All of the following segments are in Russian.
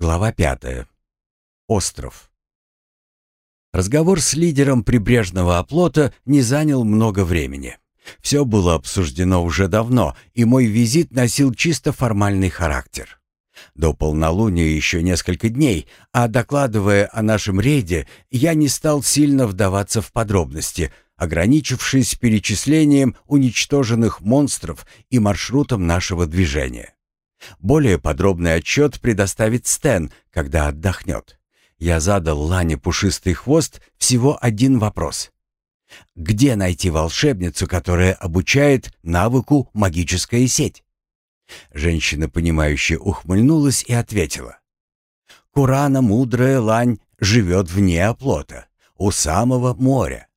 Глава пятая. Остров. Разговор с лидером прибрежного оплота не занял много времени. Все было обсуждено уже давно, и мой визит носил чисто формальный характер. До полнолуния еще несколько дней, а докладывая о нашем рейде, я не стал сильно вдаваться в подробности, ограничившись перечислением уничтоженных монстров и маршрутом нашего движения. Более подробный отчет предоставит Стэн, когда отдохнет. Я задал Лане пушистый хвост всего один вопрос. Где найти волшебницу, которая обучает навыку магическая сеть? Женщина, понимающе ухмыльнулась и ответила. Курана, мудрая лань, живет вне оплота, у самого моря.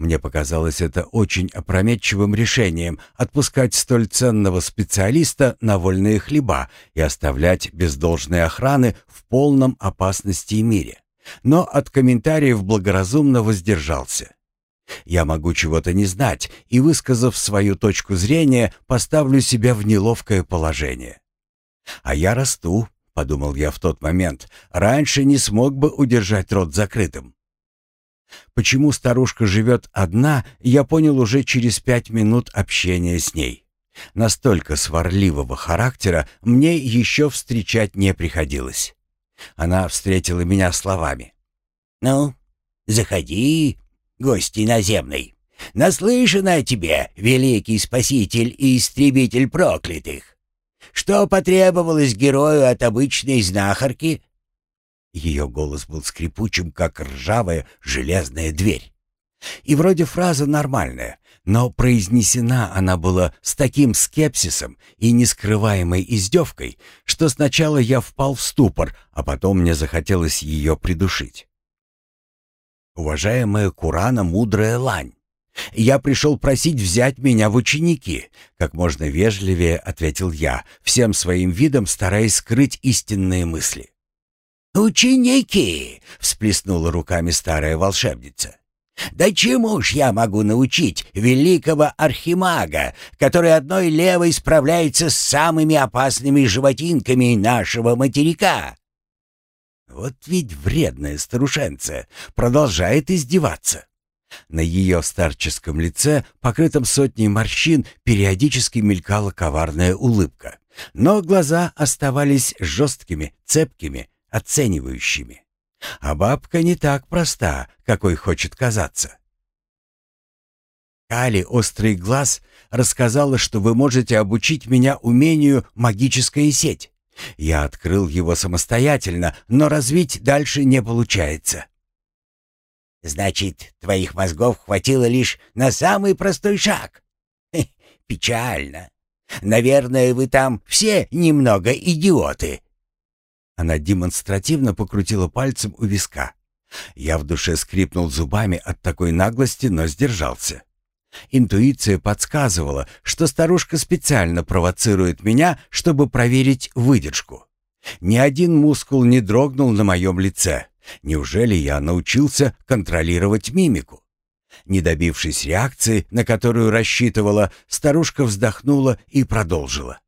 Мне показалось это очень опрометчивым решением отпускать столь ценного специалиста на вольные хлеба и оставлять без должной охраны в полном опасности мире. Но от комментариев благоразумно воздержался. Я могу чего-то не знать и, высказав свою точку зрения, поставлю себя в неловкое положение. А я расту, подумал я в тот момент, раньше не смог бы удержать рот закрытым. Почему старушка живет одна, я понял уже через пять минут общения с ней. Настолько сварливого характера мне еще встречать не приходилось. Она встретила меня словами. «Ну, заходи, гость иноземный. Наслышан о тебе, великий спаситель и истребитель проклятых. Что потребовалось герою от обычной знахарки, ее голос был скрипучим, как ржавая железная дверь. И вроде фраза нормальная, но произнесена она была с таким скепсисом и нескрываемой издевкой, что сначала я впал в ступор, а потом мне захотелось ее придушить. «Уважаемая Курана, мудрая лань, я пришел просить взять меня в ученики», как можно вежливее ответил я, всем своим видом стараясь скрыть истинные мысли. «Ученики!» — всплеснула руками старая волшебница. «Да чему ж я могу научить великого архимага, который одной левой справляется с самыми опасными животинками нашего материка?» Вот ведь вредная старушенция продолжает издеваться. На ее старческом лице, покрытом сотней морщин, периодически мелькала коварная улыбка. Но глаза оставались жесткими, цепкими, оценивающими. А бабка не так проста, какой хочет казаться. Кали Острый Глаз рассказала, что вы можете обучить меня умению магическая сеть. Я открыл его самостоятельно, но развить дальше не получается. Значит, твоих мозгов хватило лишь на самый простой шаг. Хе, печально. Наверное, вы там все немного идиоты. Она демонстративно покрутила пальцем у виска. Я в душе скрипнул зубами от такой наглости, но сдержался. Интуиция подсказывала, что старушка специально провоцирует меня, чтобы проверить выдержку. Ни один мускул не дрогнул на моем лице. Неужели я научился контролировать мимику? Не добившись реакции, на которую рассчитывала, старушка вздохнула и продолжила.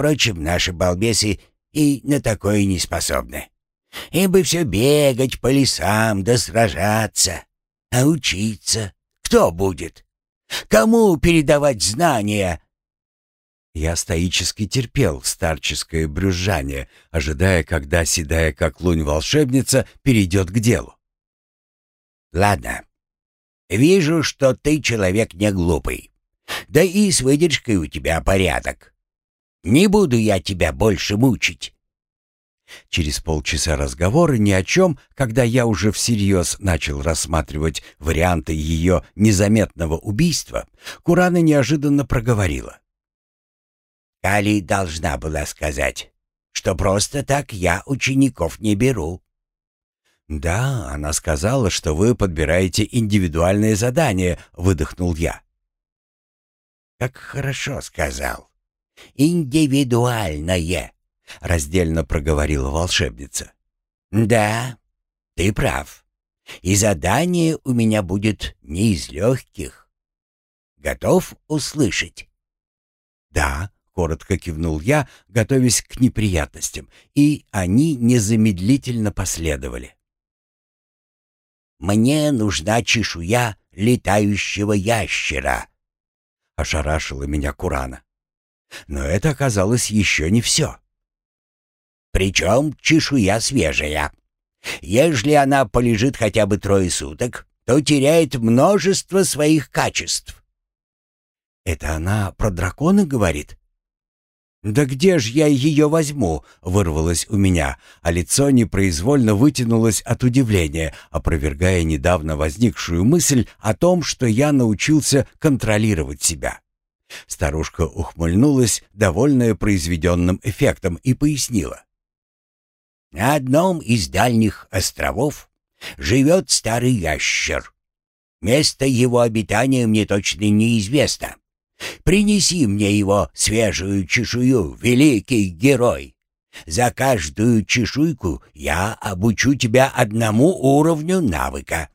Впрочем, наши балбесы и на такое не способны. Им бы все бегать по лесам да сражаться. А учиться кто будет? Кому передавать знания?» Я стоически терпел старческое брюзжание, ожидая, когда седая как лунь волшебница перейдет к делу. «Ладно. Вижу, что ты человек не глупый. Да и с выдержкой у тебя порядок. Не буду я тебя больше мучить. Через полчаса разговора ни о чем, когда я уже всерьез начал рассматривать варианты ее незаметного убийства, Курана неожиданно проговорила. «Кали должна была сказать, что просто так я учеников не беру». «Да, она сказала, что вы подбираете индивидуальные задания», — выдохнул я. «Как хорошо сказал индивидуальное», — раздельно проговорила волшебница. «Да, ты прав. И задание у меня будет не из легких. Готов услышать?» «Да», — коротко кивнул я, готовясь к неприятностям, и они незамедлительно последовали. «Мне нужна чешуя летающего ящера», — ошарашила меня Курана. Но это оказалось еще не все. «Причем чешуя свежая. Ежели она полежит хотя бы трое суток, то теряет множество своих качеств». «Это она про дракона говорит?» «Да где ж я ее возьму?» — вырвалось у меня, а лицо непроизвольно вытянулось от удивления, опровергая недавно возникшую мысль о том, что я научился контролировать себя. Старушка ухмыльнулась, довольная произведенным эффектом, и пояснила. «На одном из дальних островов живет старый ящер. Место его обитания мне точно неизвестно. Принеси мне его свежую чешую, великий герой. За каждую чешуйку я обучу тебя одному уровню навыка.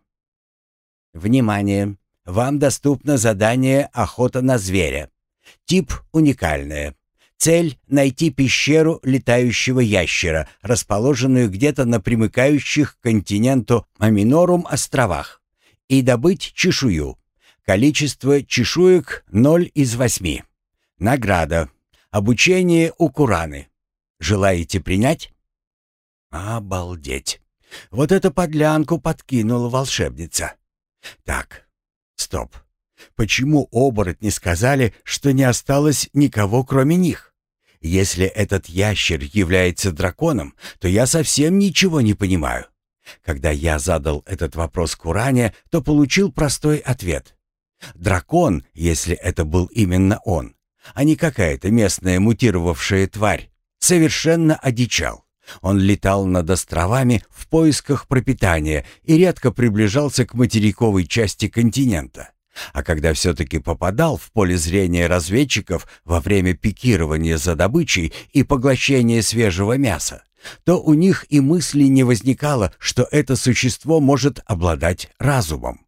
Внимание! Вам доступно задание «Охота на зверя». Тип уникальное. Цель — найти пещеру летающего ящера, расположенную где-то на примыкающих к континенту Аминорум островах, и добыть чешую. Количество чешуек — 0 из 8. Награда. Обучение у Кураны. Желаете принять? Обалдеть. Вот это подлянку подкинула волшебница. Так, стоп. Почему оборотни сказали, что не осталось никого, кроме них? Если этот ящер является драконом, то я совсем ничего не понимаю. Когда я задал этот вопрос Куране, то получил простой ответ. Дракон, если это был именно он, а не какая-то местная мутировавшая тварь, совершенно одичал. Он летал над островами в поисках пропитания и редко приближался к материковой части континента. А когда все-таки попадал в поле зрения разведчиков во время пикирования за добычей и поглощения свежего мяса, то у них и мысли не возникало, что это существо может обладать разумом.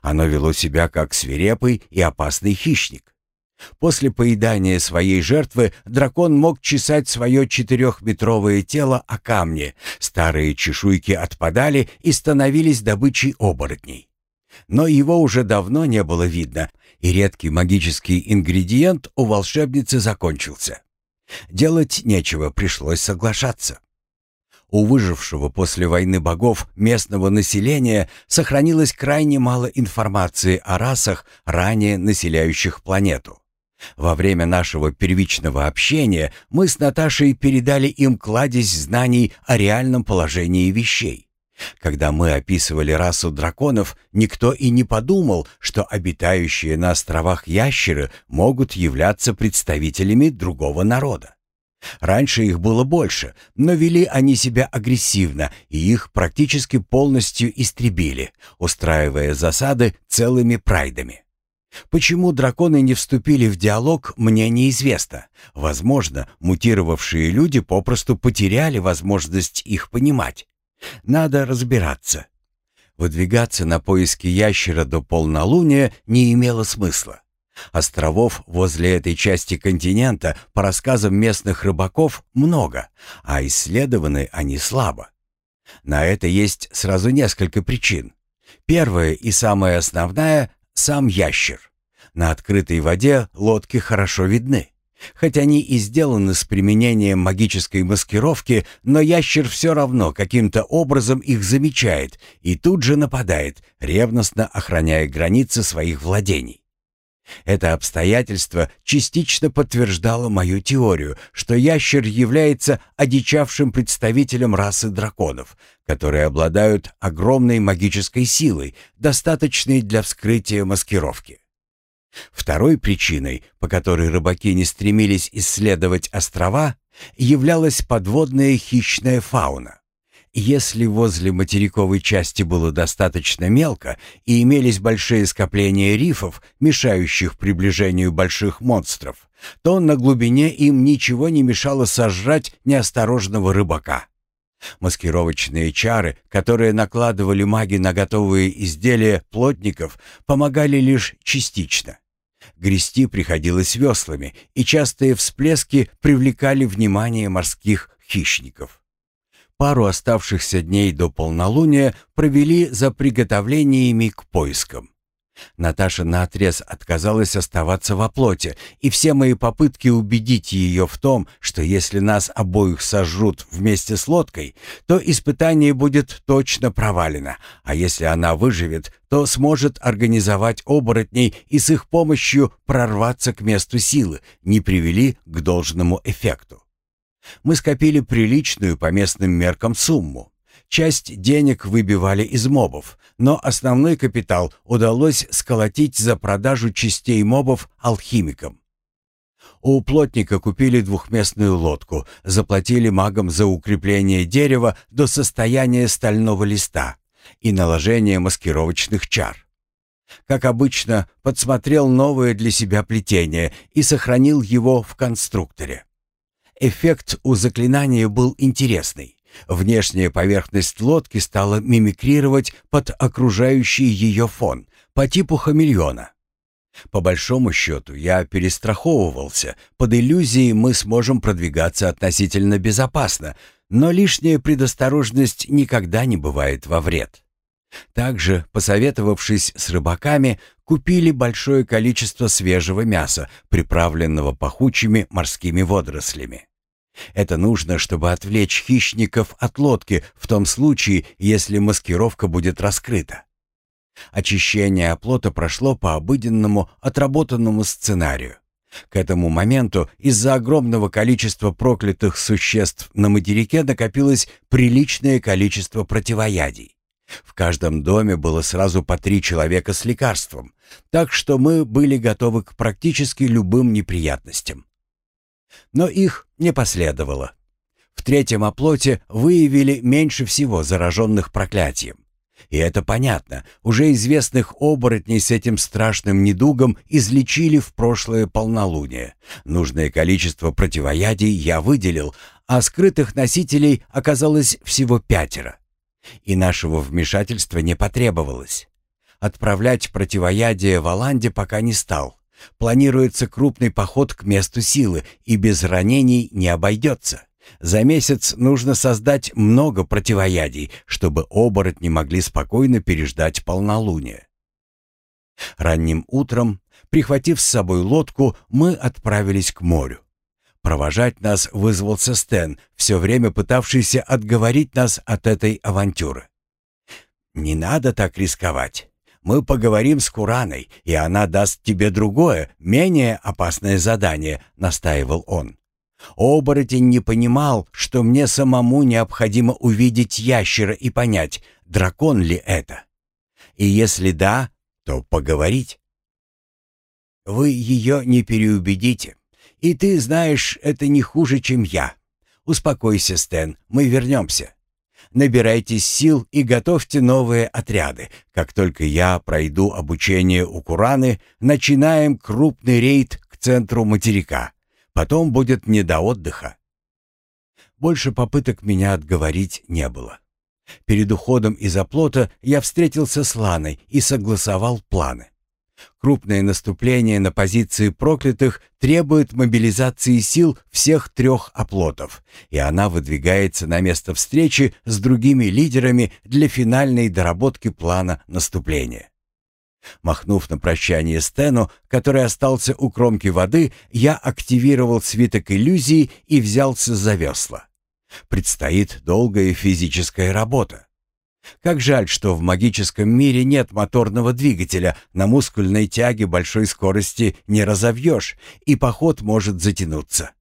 Оно вело себя как свирепый и опасный хищник. После поедания своей жертвы дракон мог чесать свое четырехметровое тело о камни, старые чешуйки отпадали и становились добычей оборотней. Но его уже давно не было видно, и редкий магический ингредиент у волшебницы закончился. Делать нечего, пришлось соглашаться. У выжившего после войны богов местного населения сохранилось крайне мало информации о расах, ранее населяющих планету. Во время нашего первичного общения мы с Наташей передали им кладезь знаний о реальном положении вещей. Когда мы описывали расу драконов, никто и не подумал, что обитающие на островах ящеры могут являться представителями другого народа. Раньше их было больше, но вели они себя агрессивно, и их практически полностью истребили, устраивая засады целыми прайдами. Почему драконы не вступили в диалог, мне неизвестно. Возможно, мутировавшие люди попросту потеряли возможность их понимать. Надо разбираться. Выдвигаться на поиски ящера до полнолуния не имело смысла. Островов возле этой части континента, по рассказам местных рыбаков, много, а исследованы они слабо. На это есть сразу несколько причин. Первая и самая основная — сам ящер. На открытой воде лодки хорошо видны. Хоть они и сделаны с применением магической маскировки, но ящер все равно каким-то образом их замечает и тут же нападает, ревностно охраняя границы своих владений. Это обстоятельство частично подтверждало мою теорию, что ящер является одичавшим представителем расы драконов, которые обладают огромной магической силой, достаточной для вскрытия маскировки. Второй причиной, по которой рыбаки не стремились исследовать острова, являлась подводная хищная фауна. Если возле материковой части было достаточно мелко и имелись большие скопления рифов, мешающих приближению больших монстров, то на глубине им ничего не мешало сожрать неосторожного рыбака. Маскировочные чары, которые накладывали маги на готовые изделия плотников, помогали лишь частично. Грести приходилось веслами, и частые всплески привлекали внимание морских хищников. Пару оставшихся дней до полнолуния провели за приготовлениями к поискам. Наташа наотрез отказалась оставаться во плоти, и все мои попытки убедить ее в том, что если нас обоих сожрут вместе с лодкой, то испытание будет точно провалено, а если она выживет, то сможет организовать оборотней и с их помощью прорваться к месту силы, не привели к должному эффекту. Мы скопили приличную по местным меркам сумму. Часть денег выбивали из мобов, но основной капитал удалось сколотить за продажу частей мобов алхимикам. У плотника купили двухместную лодку, заплатили магам за укрепление дерева до состояния стального листа и наложение маскировочных чар. Как обычно, подсмотрел новое для себя плетение и сохранил его в конструкторе. Эффект у заклинания был интересный. Внешняя поверхность лодки стала мимикрировать под окружающий ее фон по типу хамелеона. По большому счету, я перестраховывался. Под иллюзией мы сможем продвигаться относительно безопасно, но лишняя предосторожность никогда не бывает во вред. Также, посоветовавшись с рыбаками, купили большое количество свежего мяса, приправленного пахучими морскими водорослями. Это нужно, чтобы отвлечь хищников от лодки в том случае, если маскировка будет раскрыта. Очищение оплота прошло по обыденному, отработанному сценарию. К этому моменту из-за огромного количества проклятых существ на материке накопилось приличное количество противоядий. В каждом доме было сразу по три человека с лекарством, так что мы были готовы к практически любым неприятностям. Но их не последовало. В третьем оплоте выявили меньше всего зараженных проклятием. И это понятно, уже известных оборотней с этим страшным недугом излечили в прошлое полнолуние. Нужное количество противоядий я выделил, а скрытых носителей оказалось всего пятеро. И нашего вмешательства не потребовалось. Отправлять противоядие в Аланде пока не стал. Планируется крупный поход к месту силы, и без ранений не обойдется. За месяц нужно создать много противоядий, чтобы оборотни могли спокойно переждать полнолуние. Ранним утром, прихватив с собой лодку, мы отправились к морю. Провожать нас вызвался Стэн, все время пытавшийся отговорить нас от этой авантюры. «Не надо так рисковать мы поговорим с Кураной, и она даст тебе другое, менее опасное задание», — настаивал он. Оборотень не понимал, что мне самому необходимо увидеть ящера и понять, дракон ли это. И если да, то поговорить. Вы ее не переубедите. И ты знаешь, это не хуже, чем я. Успокойся, Стэн, мы вернемся набирайтесь сил и готовьте новые отряды. Как только я пройду обучение у Кураны, начинаем крупный рейд к центру материка. Потом будет не до отдыха. Больше попыток меня отговорить не было. Перед уходом из оплота я встретился с Ланой и согласовал планы. Крупное наступление на позиции проклятых требует мобилизации сил всех трех оплотов, и она выдвигается на место встречи с другими лидерами для финальной доработки плана наступления. Махнув на прощание Стэну, который остался у кромки воды, я активировал свиток иллюзии и взялся за весла. Предстоит долгая физическая работа. Как жаль, что в магическом мире нет моторного двигателя, на мускульной тяге большой скорости не разовьешь, и поход может затянуться.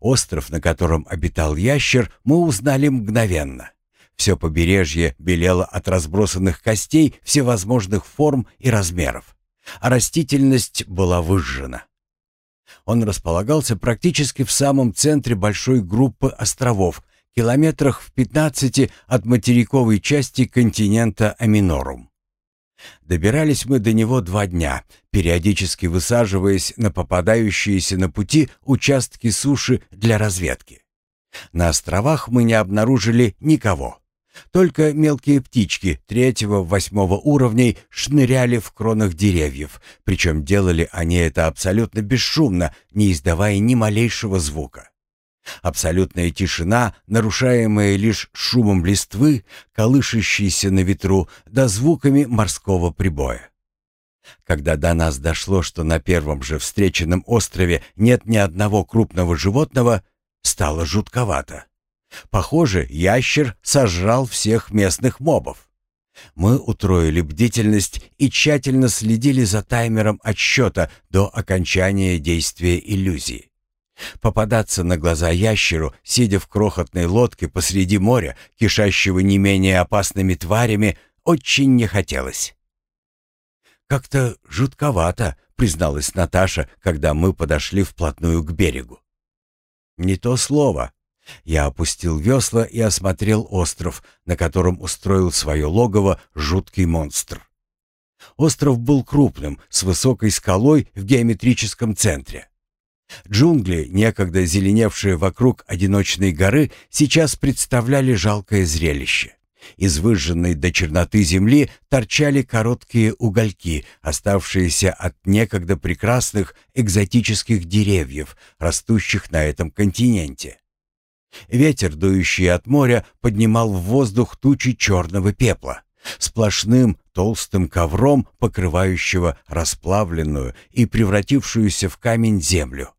Остров, на котором обитал ящер, мы узнали мгновенно. Все побережье белело от разбросанных костей всевозможных форм и размеров, а растительность была выжжена. Он располагался практически в самом центре большой группы островов, километрах в 15 от материковой части континента Аминорум. Добирались мы до него два дня, периодически высаживаясь на попадающиеся на пути участки суши для разведки. На островах мы не обнаружили никого. Только мелкие птички третьего-восьмого уровней шныряли в кронах деревьев, причем делали они это абсолютно бесшумно, не издавая ни малейшего звука. Абсолютная тишина, нарушаемая лишь шумом листвы, колышащейся на ветру, да звуками морского прибоя. Когда до нас дошло, что на первом же встреченном острове нет ни одного крупного животного, стало жутковато. Похоже, ящер сожрал всех местных мобов. Мы утроили бдительность и тщательно следили за таймером отсчета до окончания действия иллюзии. Попадаться на глаза ящеру, сидя в крохотной лодке посреди моря, кишащего не менее опасными тварями, очень не хотелось. «Как-то жутковато», — призналась Наташа, когда мы подошли вплотную к берегу. «Не то слово», я опустил весла и осмотрел остров, на котором устроил свое логово жуткий монстр. Остров был крупным, с высокой скалой в геометрическом центре. Джунгли, некогда зеленевшие вокруг одиночной горы, сейчас представляли жалкое зрелище. Из выжженной до черноты земли торчали короткие угольки, оставшиеся от некогда прекрасных экзотических деревьев, растущих на этом континенте. Ветер, дующий от моря, поднимал в воздух тучи черного пепла, сплошным толстым ковром, покрывающего расплавленную и превратившуюся в камень землю.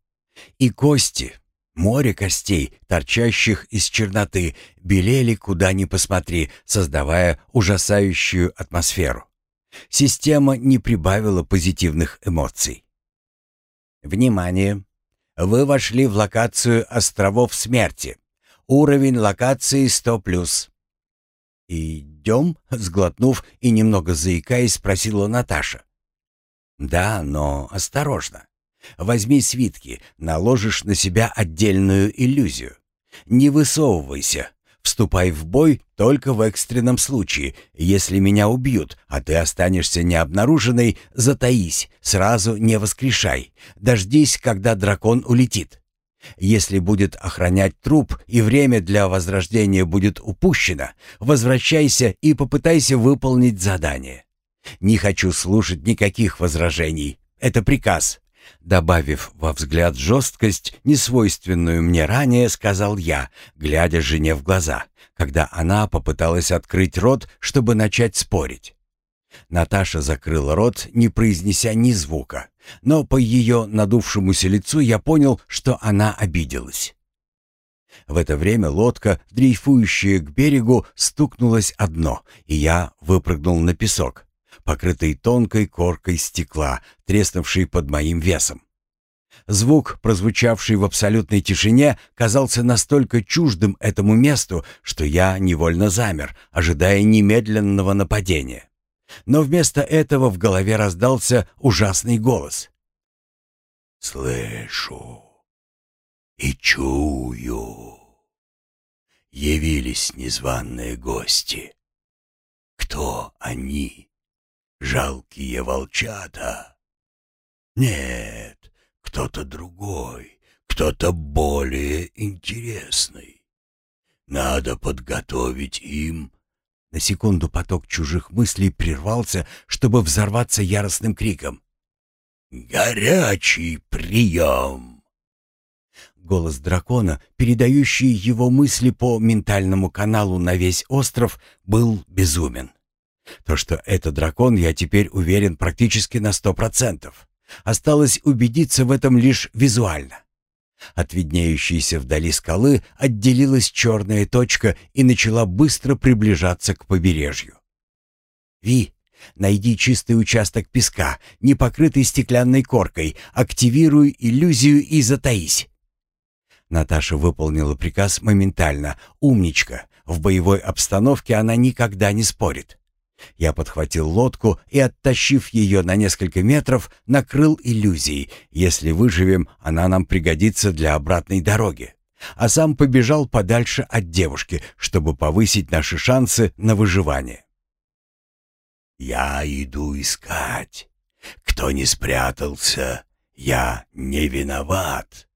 И кости, море костей, торчащих из черноты, белели куда ни посмотри, создавая ужасающую атмосферу. Система не прибавила позитивных эмоций. Внимание! Вы вошли в локацию островов смерти. Уровень локации 100+. «Идем?» — сглотнув и немного заикаясь, спросила Наташа. «Да, но осторожно. Возьми свитки, наложишь на себя отдельную иллюзию. Не высовывайся. Вступай в бой только в экстренном случае. Если меня убьют, а ты останешься необнаруженной, затаись, сразу не воскрешай. Дождись, когда дракон улетит. Если будет охранять труп и время для возрождения будет упущено, возвращайся и попытайся выполнить задание. Не хочу слушать никаких возражений. Это приказ. Добавив во взгляд жесткость, несвойственную мне ранее, сказал я, глядя жене в глаза, когда она попыталась открыть рот, чтобы начать спорить. Наташа закрыла рот, не произнеся ни звука, но по ее надувшемуся лицу я понял, что она обиделась. В это время лодка, дрейфующая к берегу, стукнулась о дно, и я выпрыгнул на песок, покрытый тонкой коркой стекла, треснувший под моим весом. Звук, прозвучавший в абсолютной тишине, казался настолько чуждым этому месту, что я невольно замер, ожидая немедленного нападения. Но вместо этого в голове раздался ужасный голос. «Слышу и чую. Явились незваные гости. Кто они? Жалкие волчата? Нет, кто-то другой, кто-то более интересный. Надо подготовить им на секунду поток чужих мыслей прервался, чтобы взорваться яростным криком. «Горячий прием!» Голос дракона, передающий его мысли по ментальному каналу на весь остров, был безумен. То, что это дракон, я теперь уверен практически на сто процентов. Осталось убедиться в этом лишь визуально. От виднеющейся вдали скалы отделилась черная точка и начала быстро приближаться к побережью. «Ви, найди чистый участок песка, не покрытый стеклянной коркой, активируй иллюзию и затаись». Наташа выполнила приказ моментально. «Умничка! В боевой обстановке она никогда не спорит». Я подхватил лодку и, оттащив ее на несколько метров, накрыл иллюзией. Если выживем, она нам пригодится для обратной дороги. А сам побежал подальше от девушки, чтобы повысить наши шансы на выживание. «Я иду искать. Кто не спрятался, я не виноват».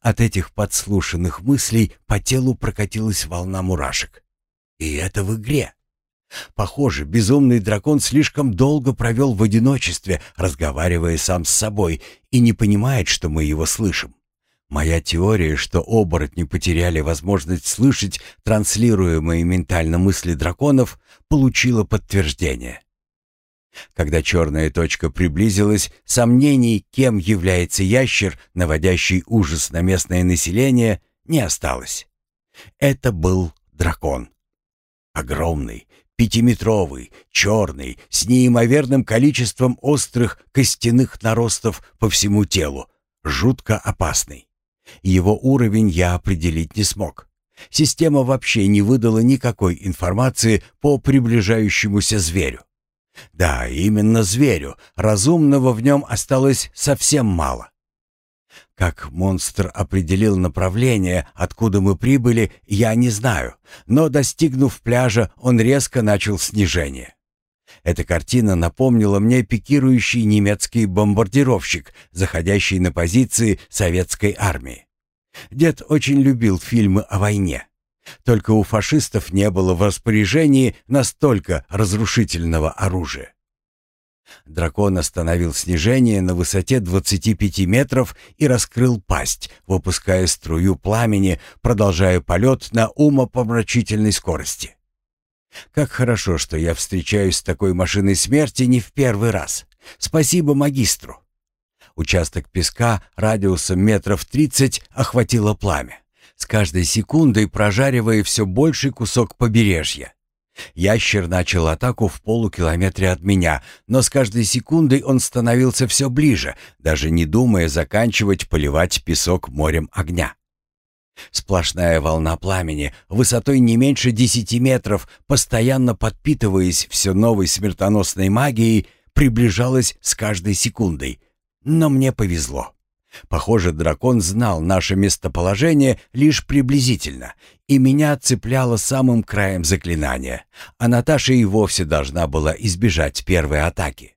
От этих подслушанных мыслей по телу прокатилась волна мурашек. И это в игре. Похоже, безумный дракон слишком долго провел в одиночестве, разговаривая сам с собой, и не понимает, что мы его слышим. Моя теория, что оборотни потеряли возможность слышать транслируемые ментально мысли драконов, получила подтверждение. Когда черная точка приблизилась, сомнений, кем является ящер, наводящий ужас на местное население, не осталось. Это был дракон. Огромный, пятиметровый, черный, с неимоверным количеством острых костяных наростов по всему телу, жутко опасный. Его уровень я определить не смог. Система вообще не выдала никакой информации по приближающемуся зверю. Да, именно зверю. Разумного в нем осталось совсем мало. Как монстр определил направление, откуда мы прибыли, я не знаю, но, достигнув пляжа, он резко начал снижение. Эта картина напомнила мне пикирующий немецкий бомбардировщик, заходящий на позиции советской армии. Дед очень любил фильмы о войне. Только у фашистов не было в распоряжении настолько разрушительного оружия. Дракон остановил снижение на высоте 25 метров и раскрыл пасть, выпуская струю пламени, продолжая полет на умопомрачительной скорости. Как хорошо, что я встречаюсь с такой машиной смерти не в первый раз. Спасибо магистру. Участок песка радиусом метров 30 охватило пламя, с каждой секундой прожаривая все больший кусок побережья. Ящер начал атаку в полукилометре от меня, но с каждой секундой он становился все ближе, даже не думая заканчивать поливать песок морем огня. Сплошная волна пламени, высотой не меньше десяти метров, постоянно подпитываясь все новой смертоносной магией, приближалась с каждой секундой. Но мне повезло. Похоже, дракон знал наше местоположение лишь приблизительно, и меня цепляло самым краем заклинания, а Наташа и вовсе должна была избежать первой атаки.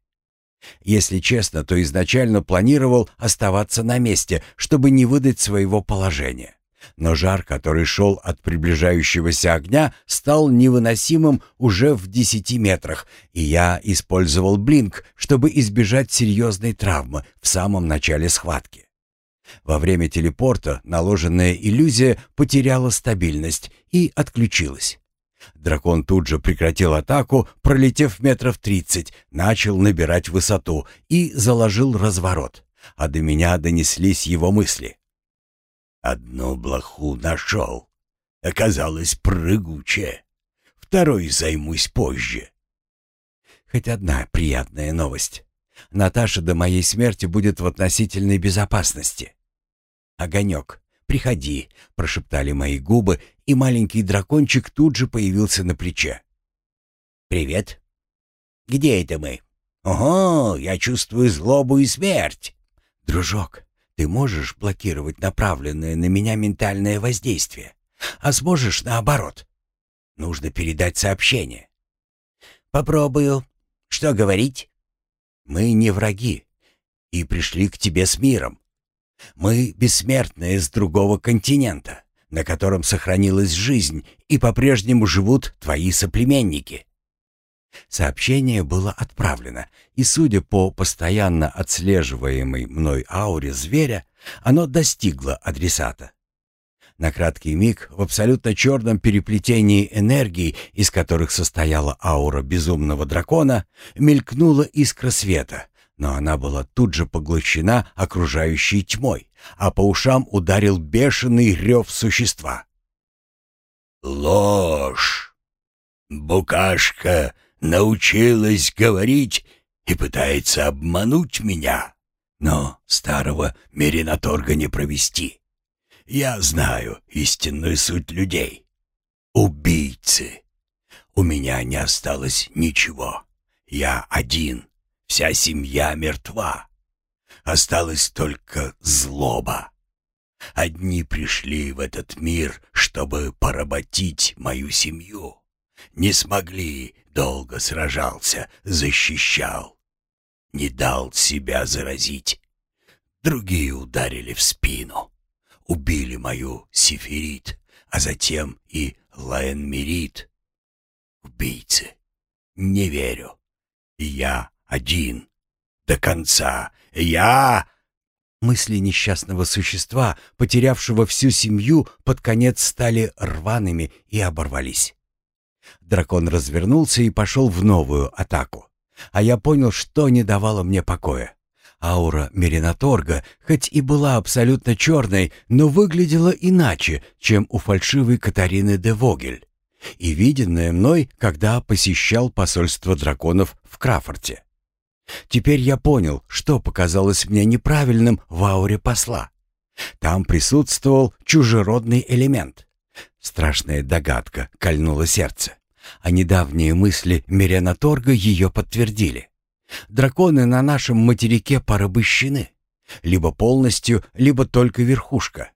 Если честно, то изначально планировал оставаться на месте, чтобы не выдать своего положения. Но жар, который шел от приближающегося огня, стал невыносимым уже в десяти метрах, и я использовал блинк, чтобы избежать серьезной травмы в самом начале схватки. Во время телепорта наложенная иллюзия потеряла стабильность и отключилась. Дракон тут же прекратил атаку, пролетев метров тридцать, начал набирать высоту и заложил разворот, а до меня донеслись его мысли. Одну блоху нашел. Оказалось прыгучая. Второй займусь позже. Хоть одна приятная новость. Наташа до моей смерти будет в относительной безопасности. «Огонек, приходи», — прошептали мои губы, и маленький дракончик тут же появился на плече. «Привет. Где это мы? Ого, я чувствую злобу и смерть». «Дружок, ты можешь блокировать направленное на меня ментальное воздействие, а сможешь наоборот. Нужно передать сообщение. Попробую. Что говорить? Мы не враги и пришли к тебе с миром. Мы бессмертные с другого континента, на котором сохранилась жизнь, и по-прежнему живут твои соплеменники. Сообщение было отправлено, и, судя по постоянно отслеживаемой мной ауре зверя, оно достигло адресата. На краткий миг в абсолютно черном переплетении энергий, из которых состояла аура безумного дракона, мелькнула искра света, но она была тут же поглощена окружающей тьмой, а по ушам ударил бешеный рев существа. «Ложь! Букашка научилась говорить и пытается обмануть меня. Но старого Меринаторга не провести. Я знаю истинную суть людей. Убийцы. У меня не осталось ничего. Я один. Вся семья мертва. Осталась только злоба. Одни пришли в этот мир, чтобы поработить мою семью. Не смогли, долго сражался, защищал. Не дал себя заразить. Другие ударили в спину. Убили мою Сифирит, а затем и Лаэнмирит. убийцы. Не верю. Я один. До конца. Я...» Мысли несчастного существа, потерявшего всю семью, под конец стали рваными и оборвались. Дракон развернулся и пошел в новую атаку. А я понял, что не давало мне покоя. Аура Меринаторга, хоть и была абсолютно черной, но выглядела иначе, чем у фальшивой Катарины де Вогель и виденное мной, когда посещал посольство драконов в Крафорте. Теперь я понял, что показалось мне неправильным в ауре посла. Там присутствовал чужеродный элемент. Страшная догадка кольнула сердце, а недавние мысли Мирена Торга ее подтвердили. Драконы на нашем материке порабощены. Либо полностью, либо только верхушка.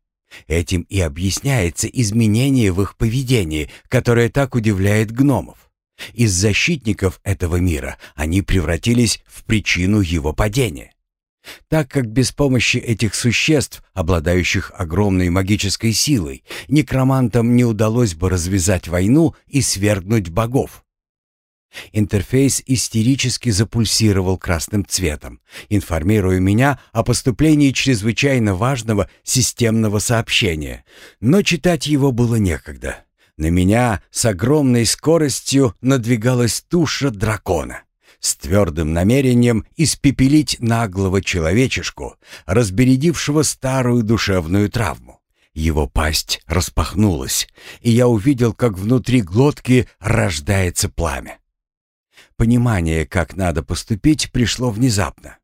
Этим и объясняется изменение в их поведении, которое так удивляет гномов. Из защитников этого мира они превратились в причину его падения. Так как без помощи этих существ, обладающих огромной магической силой, некромантам не удалось бы развязать войну и свергнуть богов. Интерфейс истерически запульсировал красным цветом, информируя меня о поступлении чрезвычайно важного системного сообщения, но читать его было некогда. На меня с огромной скоростью надвигалась туша дракона с твердым намерением испепелить наглого человечешку, разбередившего старую душевную травму. Его пасть распахнулась, и я увидел, как внутри глотки рождается пламя. Понимание, как надо поступить, пришло внезапно.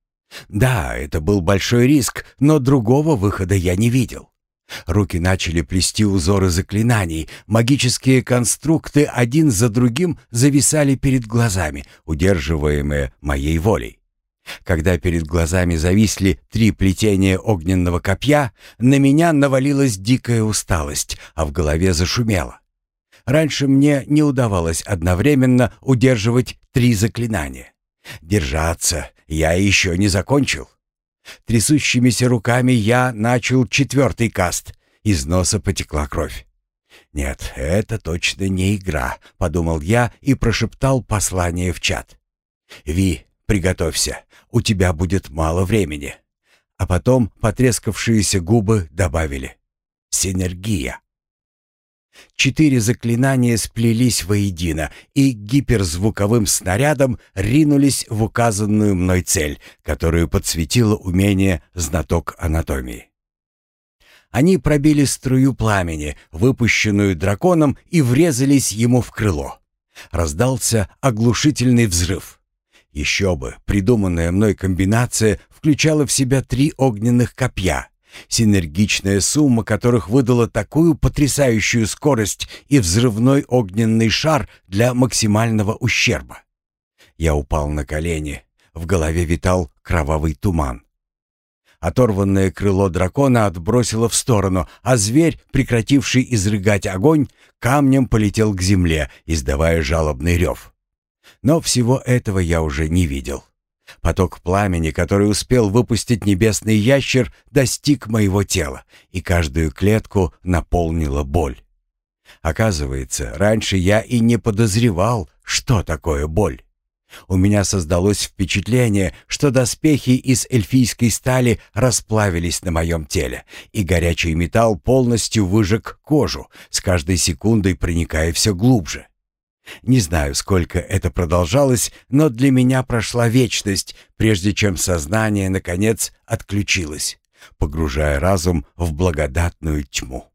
Да, это был большой риск, но другого выхода я не видел. Руки начали плести узоры заклинаний, магические конструкты один за другим зависали перед глазами, удерживаемые моей волей. Когда перед глазами зависли три плетения огненного копья, на меня навалилась дикая усталость, а в голове зашумело. Раньше мне не удавалось одновременно удерживать три заклинания. Держаться я еще не закончил. Трясущимися руками я начал четвертый каст. Из носа потекла кровь. «Нет, это точно не игра», — подумал я и прошептал послание в чат. «Ви, приготовься, у тебя будет мало времени». А потом потрескавшиеся губы добавили. «Синергия». Четыре заклинания сплелись воедино и гиперзвуковым снарядом ринулись в указанную мной цель, которую подсветило умение знаток анатомии. Они пробили струю пламени, выпущенную драконом, и врезались ему в крыло. Раздался оглушительный взрыв. Еще бы, придуманная мной комбинация включала в себя три огненных копья — синергичная сумма которых выдала такую потрясающую скорость и взрывной огненный шар для максимального ущерба. Я упал на колени, в голове витал кровавый туман. Оторванное крыло дракона отбросило в сторону, а зверь, прекративший изрыгать огонь, камнем полетел к земле, издавая жалобный рев. Но всего этого я уже не видел. Поток пламени, который успел выпустить небесный ящер, достиг моего тела, и каждую клетку наполнила боль. Оказывается, раньше я и не подозревал, что такое боль. У меня создалось впечатление, что доспехи из эльфийской стали расплавились на моем теле, и горячий металл полностью выжег кожу, с каждой секундой проникая все глубже. Не знаю, сколько это продолжалось, но для меня прошла вечность, прежде чем сознание, наконец, отключилось, погружая разум в благодатную тьму.